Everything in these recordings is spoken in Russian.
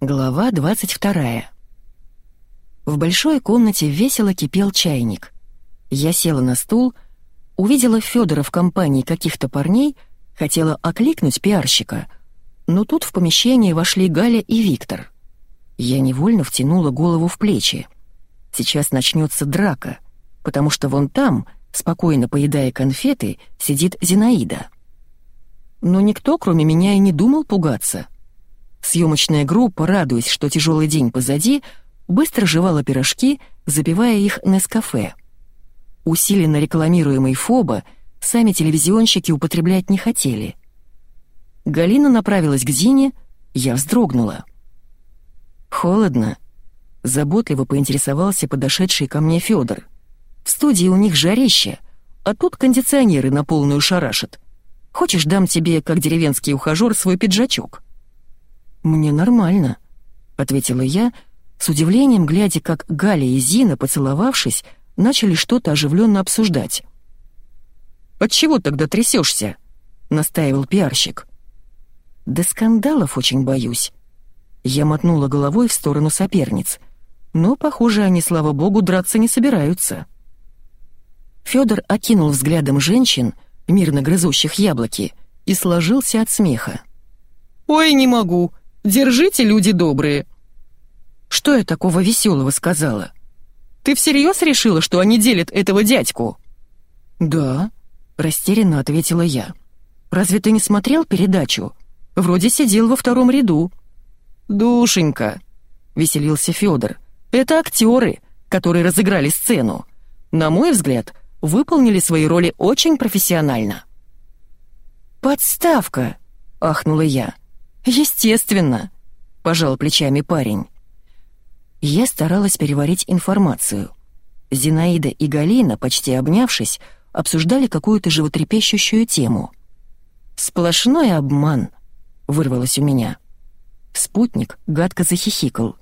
Глава 22. В большой комнате весело кипел чайник. Я села на стул, увидела Федора в компании каких-то парней, хотела окликнуть пиарщика, но тут в помещение вошли Галя и Виктор. Я невольно втянула голову в плечи. Сейчас начнется драка, потому что вон там, спокойно поедая конфеты, сидит Зинаида. Но никто, кроме меня, и не думал пугаться — Съемочная группа, радуясь, что тяжелый день позади, быстро жевала пирожки, запивая их Нескафе. Усиленно рекламируемый Фоба сами телевизионщики употреблять не хотели. Галина направилась к Зине, я вздрогнула. «Холодно», — заботливо поинтересовался подошедший ко мне Федор. «В студии у них жарище, а тут кондиционеры на полную шарашат. Хочешь, дам тебе, как деревенский ухажер, свой пиджачок?» «Мне нормально», — ответила я, с удивлением глядя, как Галя и Зина, поцеловавшись, начали что-то оживленно обсуждать. «Отчего тогда трясешься?» — настаивал пиарщик. «Да скандалов очень боюсь». Я мотнула головой в сторону соперниц, но, похоже, они, слава богу, драться не собираются. Фёдор окинул взглядом женщин, мирно грызущих яблоки, и сложился от смеха. «Ой, не могу! Держите, люди добрые!» «Что я такого веселого сказала?» «Ты всерьез решила, что они делят этого дядьку?» «Да», — растерянно ответила я. «Разве ты не смотрел передачу? Вроде сидел во втором ряду». «Душенька», — веселился Федор, — «это актеры, которые разыграли сцену. На мой взгляд, выполнили свои роли очень профессионально». «Подставка!» — ахнула я. «Естественно», — пожал плечами парень. Я старалась переварить информацию. Зинаида и Галина, почти обнявшись, обсуждали какую-то животрепещущую тему. «Сплошной обман», — вырвалось у меня. Спутник гадко захихикал.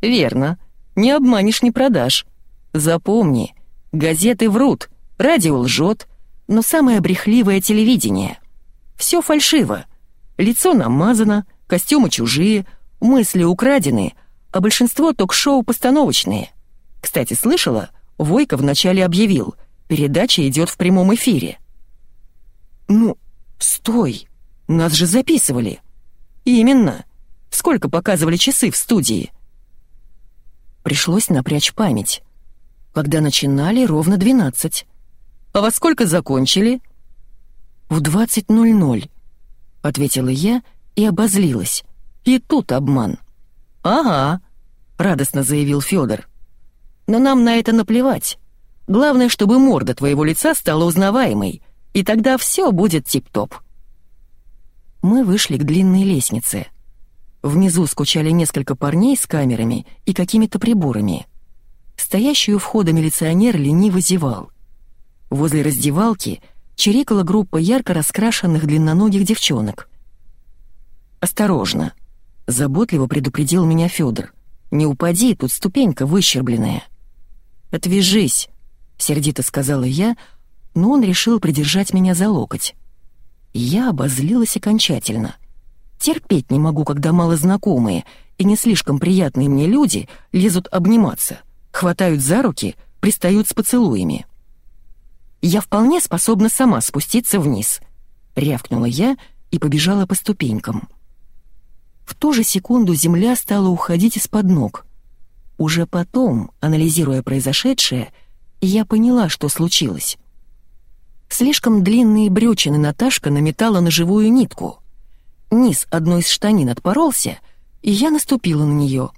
«Верно. Не обманешь, не продашь. Запомни, газеты врут, радио лжет, но самое брехливое телевидение. Все фальшиво. Лицо намазано, костюмы чужие, мысли украдены, а большинство ток-шоу постановочные. Кстати, слышала? Войко вначале объявил, передача идет в прямом эфире. «Ну, стой! Нас же записывали!» «Именно! Сколько показывали часы в студии?» Пришлось напрячь память. Когда начинали, ровно двенадцать. «А во сколько закончили?» «В двадцать ноль ноль. — ответила я и обозлилась. И тут обман. «Ага», — радостно заявил Федор. «Но нам на это наплевать. Главное, чтобы морда твоего лица стала узнаваемой, и тогда все будет тип-топ». Мы вышли к длинной лестнице. Внизу скучали несколько парней с камерами и какими-то приборами. Стоящий у входа милиционер лениво зевал. Возле раздевалки — чирикала группа ярко раскрашенных длинноногих девчонок. «Осторожно!» — заботливо предупредил меня Федор. «Не упади, тут ступенька выщербленная». «Отвяжись!» — сердито сказала я, но он решил придержать меня за локоть. Я обозлилась окончательно. Терпеть не могу, когда малознакомые и не слишком приятные мне люди лезут обниматься, хватают за руки, пристают с поцелуями. Я вполне способна сама спуститься вниз», — рявкнула я и побежала по ступенькам. В ту же секунду земля стала уходить из-под ног. Уже потом, анализируя произошедшее, я поняла, что случилось. Слишком длинные брючины Наташка наметала на живую нитку. Низ одной из штанин отпоролся, и я наступила на нее.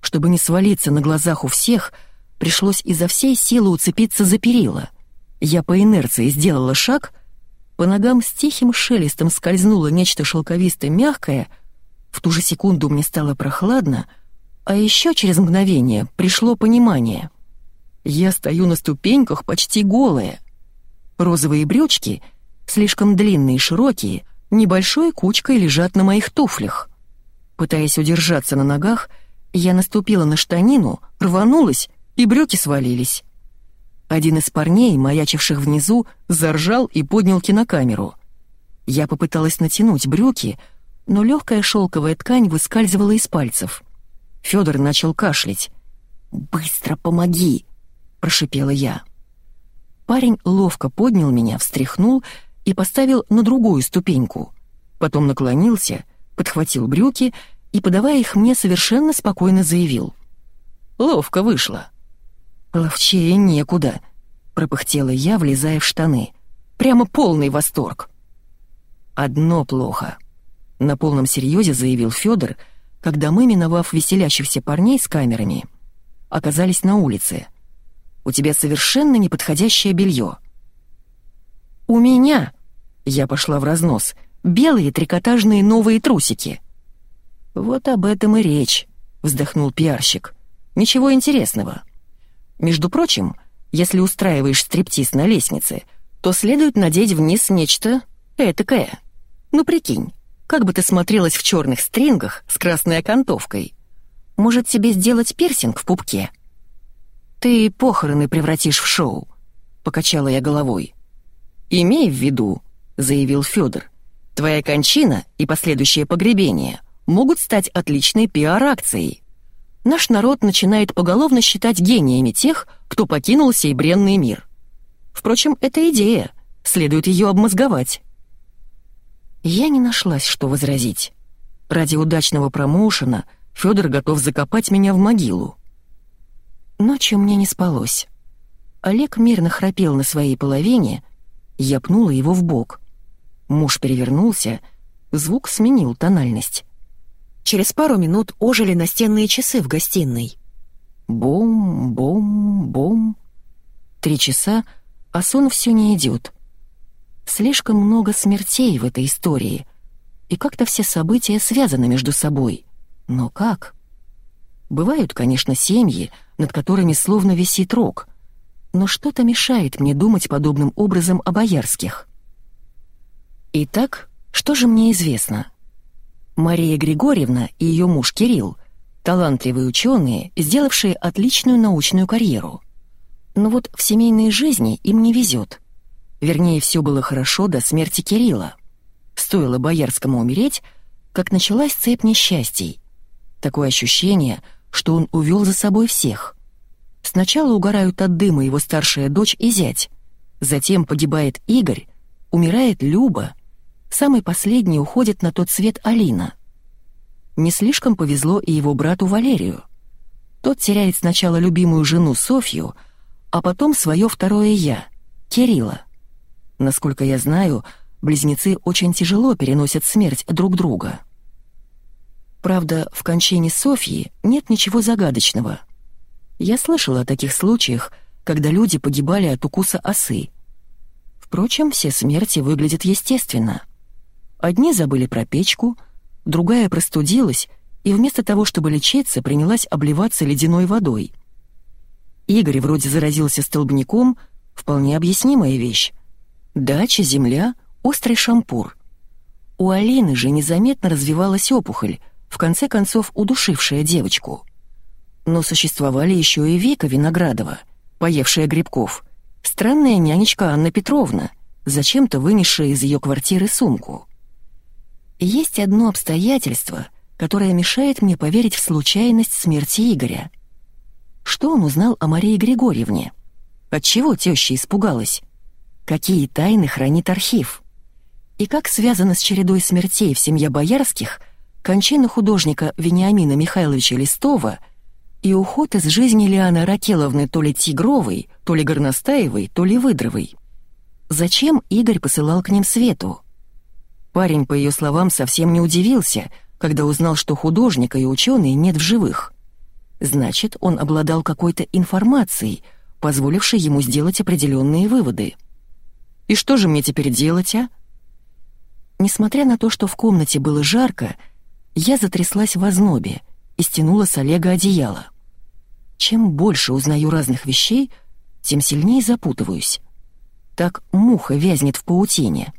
Чтобы не свалиться на глазах у всех, пришлось изо всей силы уцепиться за перила — я по инерции сделала шаг, по ногам с тихим шелестом скользнуло нечто шелковистое мягкое, в ту же секунду мне стало прохладно, а еще через мгновение пришло понимание. Я стою на ступеньках почти голая. Розовые брючки, слишком длинные и широкие, небольшой кучкой лежат на моих туфлях. Пытаясь удержаться на ногах, я наступила на штанину, рванулась, и брюки свалились. Один из парней, маячивших внизу, заржал и поднял кинокамеру. Я попыталась натянуть брюки, но легкая шелковая ткань выскальзывала из пальцев. Федор начал кашлять. «Быстро помоги!» — прошипела я. Парень ловко поднял меня, встряхнул и поставил на другую ступеньку. Потом наклонился, подхватил брюки и, подавая их мне, совершенно спокойно заявил. «Ловко вышло». «Ловчее некуда», — пропыхтела я, влезая в штаны. «Прямо полный восторг». «Одно плохо», — на полном серьезе заявил Федор, когда мы, миновав веселящихся парней с камерами, оказались на улице — у тебя совершенно неподходящее белье». «У меня!» — я пошла в разнос. «Белые трикотажные новые трусики». «Вот об этом и речь», — вздохнул пиарщик. «Ничего интересного. Между прочим, если устраиваешь стриптиз на лестнице, то следует надеть вниз нечто этакое. Ну прикинь, как бы ты смотрелась в черных стрингах с красной окантовкой? Может, тебе сделать пирсинг в пупке?» «Ты похороны превратишь в шоу», — покачала я головой. «Имей в виду», — заявил Федор, «твоя кончина и последующее погребение могут стать отличной пиар-акцией. Наш народ начинает поголовно считать гениями тех, кто покинул сей бренный мир. Впрочем, это идея, следует ее обмозговать». Я не нашлась, что возразить. Ради удачного промоушена Федор готов закопать меня в могилу. Ночью мне не спалось. Олег мирно храпел на своей половине, я пнула его в бок. Муж перевернулся, звук сменил тональность. Через пару минут ожили настенные часы в гостиной. Бом-бом-бом. Три часа, а сон все не идет. Слишком много смертей в этой истории, и как-то все события связаны между собой. Но как? Бывают, конечно, семьи, над которыми словно висит рог, но что-то мешает мне думать подобным образом о боярских. Итак, что же мне известно? Мария Григорьевна и ее муж Кирилл — талантливые ученые, сделавшие отличную научную карьеру. Но вот в семейной жизни им не везет. Вернее, все было хорошо до смерти Кирилла. Стоило Боярскому умереть, как началась цепь несчастий. Такое ощущение — что он увел за собой всех. Сначала угорают от дыма его старшая дочь и зять, затем погибает Игорь, умирает Люба, самый последний уходит на тот свет Алина. Не слишком повезло и его брату Валерию. Тот теряет сначала любимую жену Софью, а потом свое второе «я» — Кирилла. Насколько я знаю, близнецы очень тяжело переносят смерть друг друга. Правда, в кончине Софьи нет ничего загадочного. Я слышала о таких случаях, когда люди погибали от укуса осы. Впрочем, все смерти выглядят естественно. Одни забыли про печку, другая простудилась и вместо того, чтобы лечиться, принялась обливаться ледяной водой. Игорь вроде заразился столбняком, вполне объяснимая вещь. Дача, земля, острый шампур. У Алины же незаметно развивалась опухоль, в конце концов удушившая девочку. Но существовали еще и Вика Виноградова, поевшая грибков, странная нянечка Анна Петровна, зачем-то вынесшая из ее квартиры сумку. Есть одно обстоятельство, которое мешает мне поверить в случайность смерти Игоря. Что он узнал о Марии Григорьевне? Отчего теща испугалась? Какие тайны хранит архив? И как связано с чередой смертей в семье Боярских кончина художника Вениамина Михайловича Листова и уход из жизни Лианы Ракеловны то ли Тигровой, то ли Горностаевой, то ли Выдровой. Зачем Игорь посылал к ним Свету? Парень, по ее словам, совсем не удивился, когда узнал, что художника и ученые нет в живых. Значит, он обладал какой-то информацией, позволившей ему сделать определенные выводы. «И что же мне теперь делать, а?» Несмотря на то, что в комнате было жарко, я затряслась в ознобе и стянула с Олега одеяло. Чем больше узнаю разных вещей, тем сильнее запутываюсь. Так муха вязнет в паутине.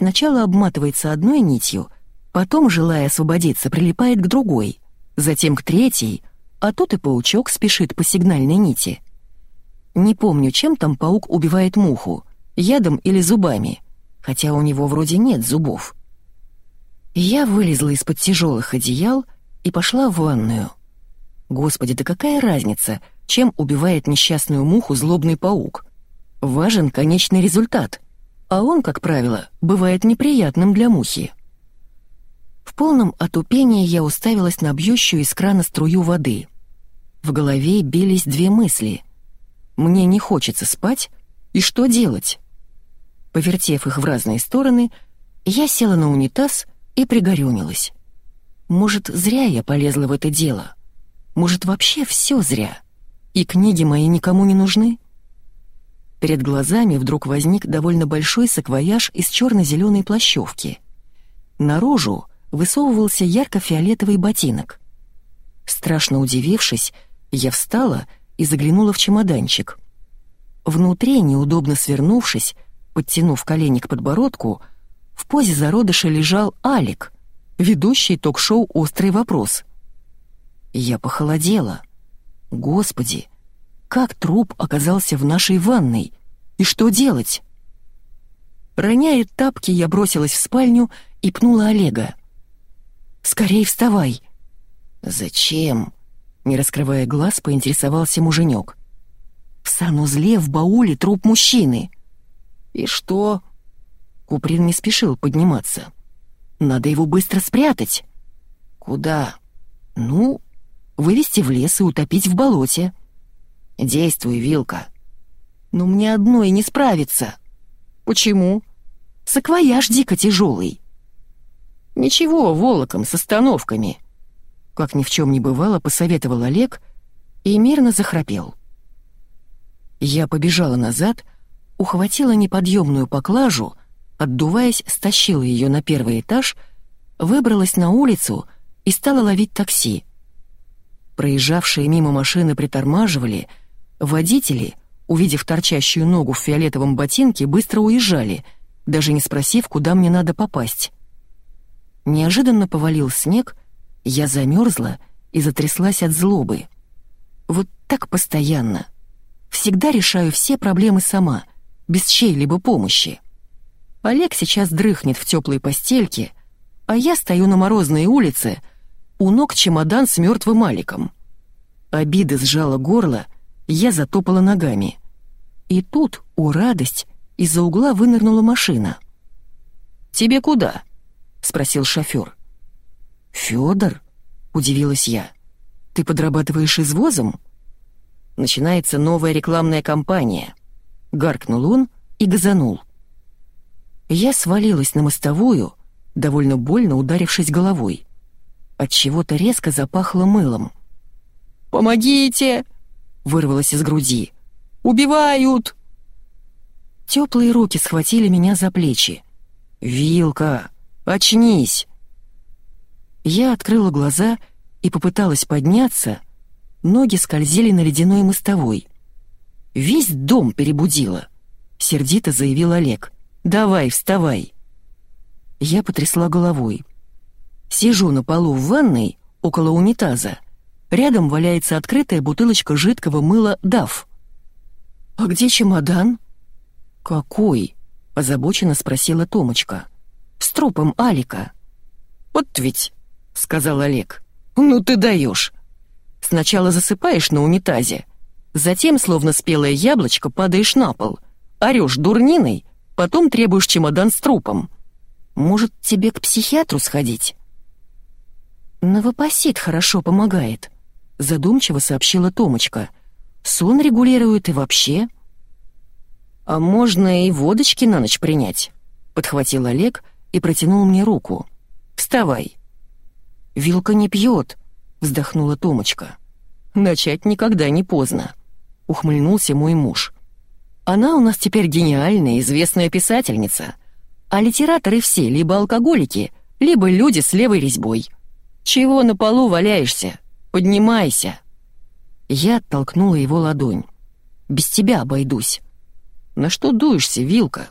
Сначала обматывается одной нитью, потом, желая освободиться, прилипает к другой, затем к третьей, а тут и паучок спешит по сигнальной нити. Не помню, чем там паук убивает муху, ядом или зубами, хотя у него вроде нет зубов. Я вылезла из-под тяжелых одеял и пошла в ванную. Господи, да какая разница, чем убивает несчастную муху злобный паук? Важен конечный результат, а он, как правило, бывает неприятным для мухи. В полном отупении я уставилась на бьющую из крана струю воды. В голове бились две мысли. Мне не хочется спать, и что делать? Повертев их в разные стороны, я села на унитаз и пригорюнилась. Может, зря я полезла в это дело? Может, вообще все зря? И книги мои никому не нужны? Перед глазами вдруг возник довольно большой саквояж из черно-зеленой плащевки. Наружу высовывался ярко-фиолетовый ботинок. Страшно удивившись, я встала и заглянула в чемоданчик. Внутри, неудобно свернувшись, подтянув колени к подбородку, в позе зародыша лежал Алик, ведущий ток-шоу «Острый вопрос». Я похолодела. Господи, как труп оказался в нашей ванной? И что делать? Роняя тапки, я бросилась в спальню и пнула Олега. «Скорей вставай!» «Зачем?» — не раскрывая глаз, поинтересовался муженек. «В санузле в бауле труп мужчины». «И что?» Куприн не спешил подниматься. «Надо его быстро спрятать». «Куда?» «Ну, вывести в лес и утопить в болоте». «Действуй, Вилка». «Но мне одной не справиться». «Почему?» «Саквояж дико тяжелый». «Ничего, волоком, с остановками». Как ни в чем не бывало, посоветовал Олег и мирно захрапел. Я побежала назад, ухватила неподъемную поклажу, отдуваясь, стащила ее на первый этаж, выбралась на улицу и стала ловить такси. Проезжавшие мимо машины притормаживали, водители, увидев торчащую ногу в фиолетовом ботинке, быстро уезжали, даже не спросив, куда мне надо попасть. Неожиданно повалил снег, я замерзла и затряслась от злобы. Вот так постоянно. Всегда решаю все проблемы сама, без чьей-либо помощи. Олег сейчас дрыхнет в теплой постельке, а я стою на морозной улице, у ног чемодан с мертвым Аликом. Обида сжала горло, я затопала ногами. И тут, о радость, из-за угла вынырнула машина. «Тебе куда?» — спросил шофер. «Фёдор?» — удивилась я. «Ты подрабатываешь извозом?» Начинается новая рекламная кампания. Гаркнул он и газанул. Я свалилась на мостовую, довольно больно ударившись головой. От чего-то резко запахло мылом. «Помогите!» — вырвалось из груди. «Убивают!» Теплые руки схватили меня за плечи. «Вилка, очнись!» Я открыла глаза и попыталась подняться, ноги скользили на ледяной мостовой. «Весь дом перебудила», — сердито заявил Олег. «Давай, вставай». Я потрясла головой. Сижу на полу в ванной, около унитаза. Рядом валяется открытая бутылочка жидкого мыла «Дав». «А где чемодан?» «Какой?» — озабоченно спросила Томочка. «С трупом Алика». «Вот ведь — сказал Олег. «Ну ты даешь. Сначала засыпаешь на унитазе, затем, словно спелое яблочко, падаешь на пол, орешь дурниной, потом требуешь чемодан с трупом. Может, тебе к психиатру сходить?» «Новопосит хорошо помогает», — задумчиво сообщила Томочка. «Сон регулирует и вообще». «А можно и водочки на ночь принять», — подхватил Олег и протянул мне руку. «Вставай». «Вилка не пьет», — вздохнула Томочка. «Начать никогда не поздно», — ухмыльнулся мой муж. «Она у нас теперь гениальная, известная писательница, а литераторы все либо алкоголики, либо люди с левой резьбой. Чего на полу валяешься? Поднимайся!» Я оттолкнула его ладонь. «Без тебя обойдусь». «На что дуешься, Вилка?»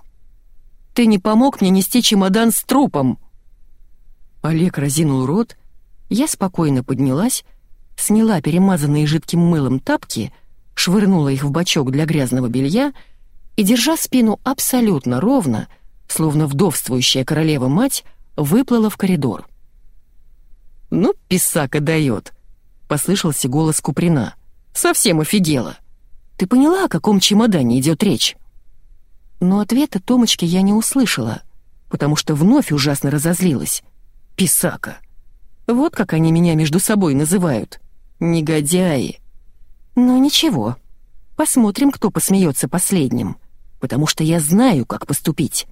«Ты не помог мне нести чемодан с трупом!» Олег разинул рот, я спокойно поднялась, сняла перемазанные жидким мылом тапки, швырнула их в бачок для грязного белья и, держа спину абсолютно ровно, словно вдовствующая королева-мать, выплыла в коридор. «Ну, писака дает», — послышался голос Куприна. «Совсем офигела. Ты поняла, о каком чемодане идет речь?» Но ответа Томочки я не услышала, потому что вновь ужасно разозлилась. «Писака! Вот как они меня между собой называют. Негодяи!» «Но ничего, посмотрим, кто посмеется последним, потому что я знаю, как поступить.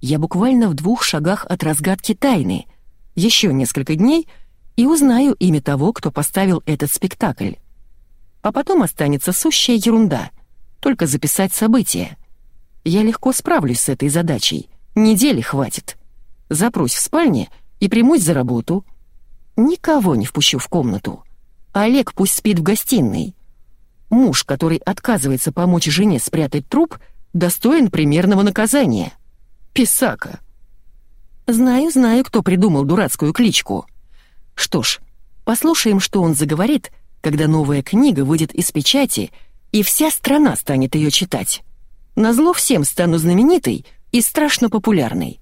Я буквально в двух шагах от разгадки тайны. Еще несколько дней — и узнаю имя того, кто поставил этот спектакль. А потом останется сущая ерунда, только записать события. Я легко справлюсь с этой задачей, недели хватит. Запрусь в спальне и примусь за работу. Никого не впущу в комнату. Олег пусть спит в гостиной. Муж, который отказывается помочь жене спрятать труп, достоин примерного наказания. Писака. Знаю, знаю, кто придумал дурацкую кличку. Что ж, послушаем, что он заговорит, когда новая книга выйдет из печати, и вся страна станет ее читать. Назло всем стану знаменитой и страшно популярной.